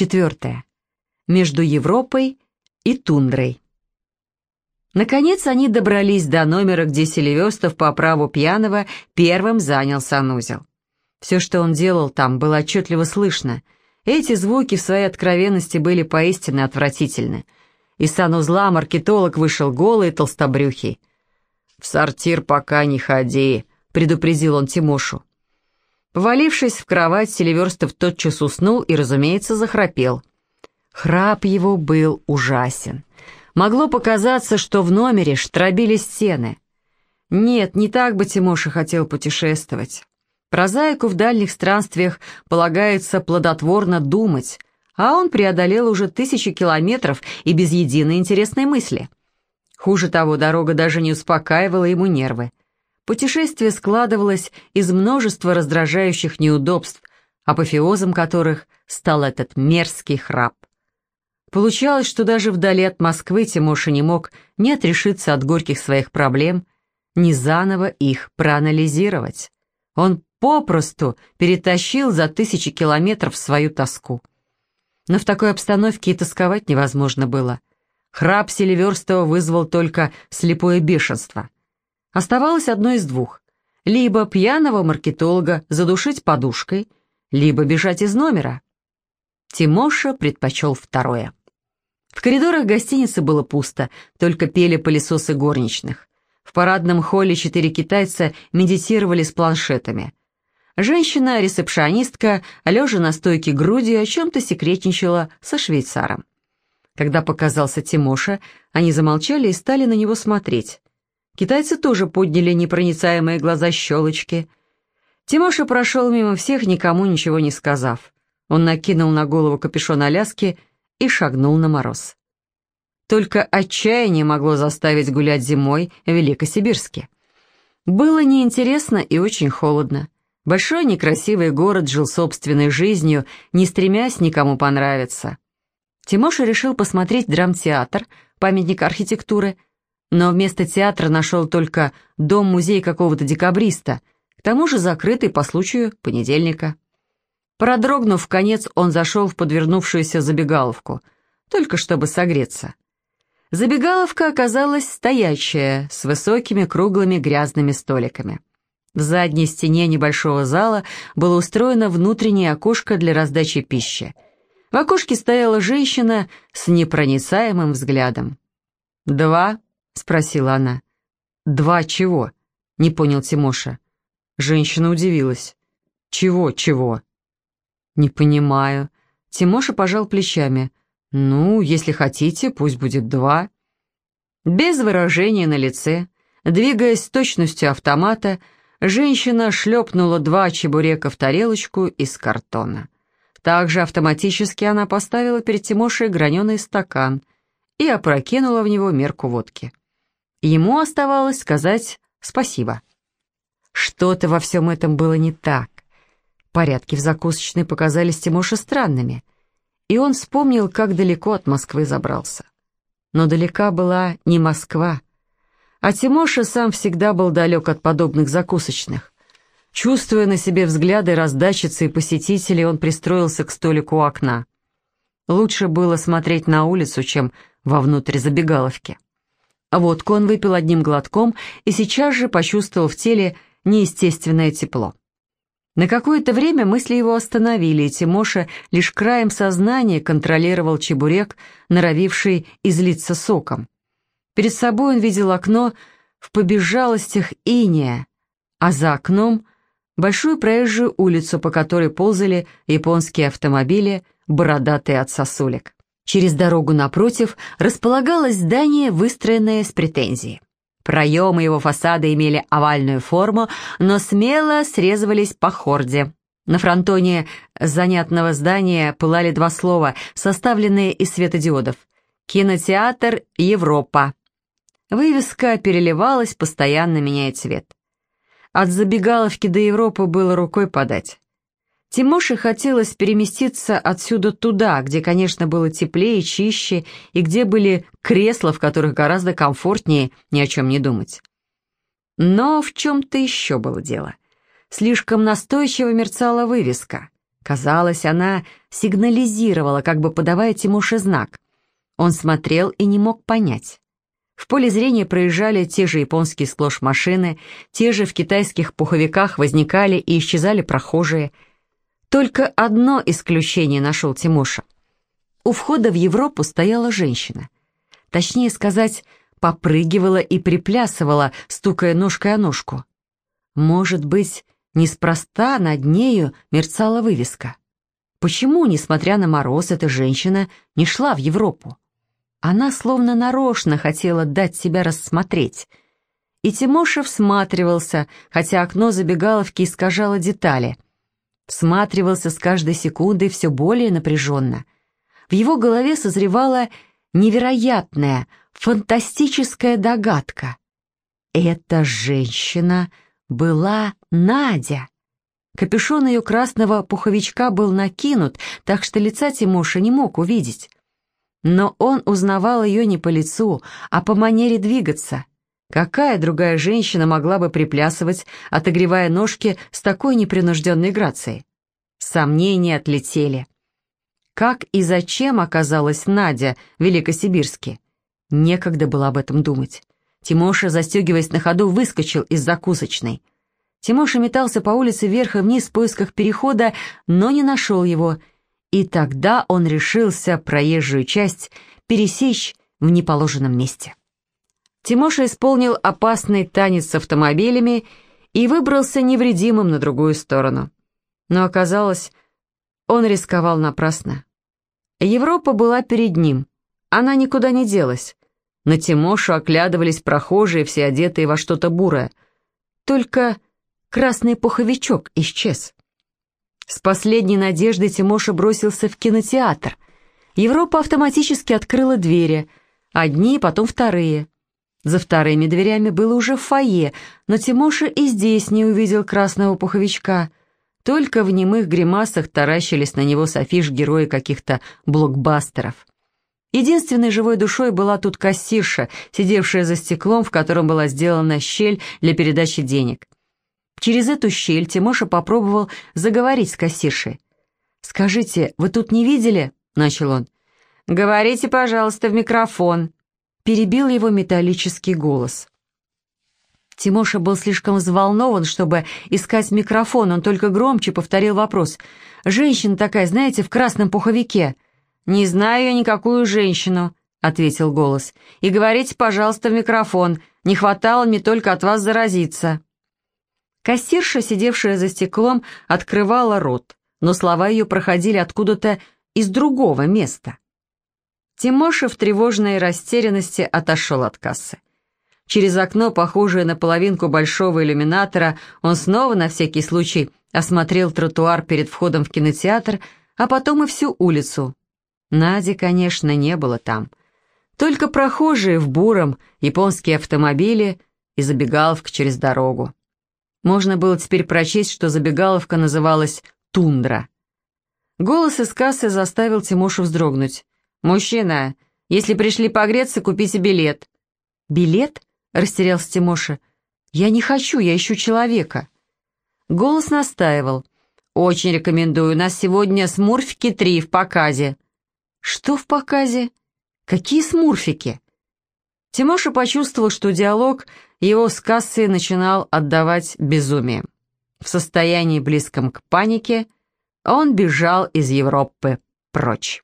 Четвертое. Между Европой и тундрой. Наконец они добрались до номера, где Селивестов по праву пьяного первым занял санузел. Все, что он делал там, было отчетливо слышно. Эти звуки в своей откровенности были поистине отвратительны. Из санузла маркетолог вышел голый и толстобрюхий. «В сортир пока не ходи», — предупредил он Тимошу. Повалившись в кровать, Селиверстов тотчас уснул и, разумеется, захрапел. Храп его был ужасен. Могло показаться, что в номере штробили стены. Нет, не так бы Тимоша хотел путешествовать. Прозаику в дальних странствиях полагается плодотворно думать, а он преодолел уже тысячи километров и без единой интересной мысли. Хуже того, дорога даже не успокаивала ему нервы. Путешествие складывалось из множества раздражающих неудобств, апофеозом которых стал этот мерзкий храп. Получалось, что даже вдали от Москвы Тимоша не мог ни отрешиться от горьких своих проблем, ни заново их проанализировать. Он попросту перетащил за тысячи километров свою тоску. Но в такой обстановке и тосковать невозможно было. Храп Селиверстова вызвал только слепое бешенство. Оставалось одно из двух. Либо пьяного маркетолога задушить подушкой, либо бежать из номера. Тимоша предпочел второе. В коридорах гостиницы было пусто, только пели пылесосы горничных. В парадном холле четыре китайца медитировали с планшетами. Женщина-ресепшионистка, лежа на стойке грудью, о чем-то секретничала со швейцаром. Когда показался Тимоша, они замолчали и стали на него смотреть. Китайцы тоже подняли непроницаемые глаза щелочки. Тимоша прошел мимо всех, никому ничего не сказав. Он накинул на голову капюшон Аляски и шагнул на мороз. Только отчаяние могло заставить гулять зимой в Великосибирске. Было неинтересно и очень холодно. Большой некрасивый город жил собственной жизнью, не стремясь никому понравиться. Тимоша решил посмотреть драмтеатр, памятник архитектуры, но вместо театра нашел только дом-музей какого-то декабриста, к тому же закрытый по случаю понедельника. Продрогнув в конец, он зашел в подвернувшуюся забегаловку, только чтобы согреться. Забегаловка оказалась стоячая, с высокими круглыми грязными столиками. В задней стене небольшого зала было устроено внутреннее окошко для раздачи пищи. В окошке стояла женщина с непроницаемым взглядом. «Два?» — спросила она. «Два чего?» — не понял Тимоша. Женщина удивилась. «Чего, чего?» «Не понимаю». Тимоша пожал плечами. «Ну, если хотите, пусть будет два». Без выражения на лице, двигаясь с точностью автомата, женщина шлепнула два чебурека в тарелочку из картона. Также автоматически она поставила перед Тимошей граненый стакан и опрокинула в него мерку водки. Ему оставалось сказать спасибо. Что-то во всем этом было не так. Порядки в закусочной показались Тимоше странными, и он вспомнил, как далеко от Москвы забрался. Но далека была не Москва, а Тимоша сам всегда был далек от подобных закусочных. Чувствуя на себе взгляды раздачицы и посетителей, он пристроился к столику у окна. Лучше было смотреть на улицу, чем вовнутрь забегаловки. Водку он выпил одним глотком и сейчас же почувствовал в теле неестественное тепло. На какое-то время мысли его остановили, и Тимоша лишь краем сознания контролировал чебурек, норовивший излиться соком. Перед собой он видел окно в побежалостях иния, а за окном — большую проезжую улицу, по которой ползали японские автомобили, бородатые от сосулек. Через дорогу напротив располагалось здание, выстроенное с претензией. Проемы его фасада имели овальную форму, но смело срезывались по хорде. На фронтоне занятного здания пылали два слова, составленные из светодиодов. «Кинотеатр Европа». Вывеска переливалась, постоянно меняя цвет. От забегаловки до Европы было рукой подать. Тимоше хотелось переместиться отсюда туда, где, конечно, было теплее, чище, и где были кресла, в которых гораздо комфортнее ни о чем не думать. Но в чем-то еще было дело. Слишком настойчиво мерцала вывеска. Казалось, она сигнализировала, как бы подавая Тимоше знак. Он смотрел и не мог понять. В поле зрения проезжали те же японские склош-машины, те же в китайских пуховиках возникали и исчезали прохожие. Только одно исключение нашел Тимоша. У входа в Европу стояла женщина. Точнее сказать, попрыгивала и приплясывала, стукая ножкой о ножку. Может быть, неспроста над нею мерцала вывеска. Почему, несмотря на мороз, эта женщина не шла в Европу? Она словно нарочно хотела дать себя рассмотреть. И Тимоша всматривался, хотя окно забегаловки искажало детали. Всматривался с каждой секундой все более напряженно. В его голове созревала невероятная, фантастическая догадка. Эта женщина была Надя. Капюшон ее красного пуховичка был накинут, так что лица Тимоша не мог увидеть. Но он узнавал ее не по лицу, а по манере двигаться. Какая другая женщина могла бы приплясывать, отогревая ножки с такой непринужденной грацией? Сомнения отлетели. Как и зачем оказалась Надя в Великосибирске? Некогда было об этом думать. Тимоша, застегиваясь на ходу, выскочил из закусочной. Тимоша метался по улице вверх и вниз в поисках перехода, но не нашел его, и тогда он решился проезжую часть пересечь в неположенном месте. Тимоша исполнил опасный танец с автомобилями и выбрался невредимым на другую сторону. Но оказалось, он рисковал напрасно. Европа была перед ним, она никуда не делась. На Тимошу оглядывались прохожие, все одетые во что-то бурое. Только красный пуховичок исчез. С последней надеждой Тимоша бросился в кинотеатр. Европа автоматически открыла двери, одни, потом вторые. За вторыми дверями было уже фойе, но Тимоша и здесь не увидел красного пуховичка. Только в немых гримасах таращились на него с афиш герои каких-то блокбастеров. Единственной живой душой была тут кассирша, сидевшая за стеклом, в котором была сделана щель для передачи денег. Через эту щель Тимоша попробовал заговорить с кассиршей. «Скажите, вы тут не видели?» — начал он. «Говорите, пожалуйста, в микрофон», — перебил его металлический голос. Тимоша был слишком взволнован, чтобы искать микрофон, он только громче повторил вопрос. «Женщина такая, знаете, в красном пуховике». «Не знаю я никакую женщину», — ответил голос. «И говорите, пожалуйста, в микрофон. Не хватало мне только от вас заразиться». Кассирша, сидевшая за стеклом, открывала рот, но слова ее проходили откуда-то из другого места. Тимоша в тревожной растерянности отошел от кассы. Через окно, похожее на половинку большого иллюминатора, он снова на всякий случай осмотрел тротуар перед входом в кинотеатр, а потом и всю улицу. Нади, конечно, не было там. Только прохожие в буром, японские автомобили и забегаловка через дорогу. Можно было теперь прочесть, что забегаловка называлась «Тундра». Голос из кассы заставил Тимошу вздрогнуть. «Мужчина, если пришли погреться, купите билет». «Билет?» — растерялся Тимоша. «Я не хочу, я ищу человека». Голос настаивал. «Очень рекомендую, у нас сегодня смурфики три в показе». «Что в показе? Какие смурфики?» Тимоша почувствовал, что диалог его с кассой начинал отдавать безумием. В состоянии близком к панике он бежал из Европы прочь.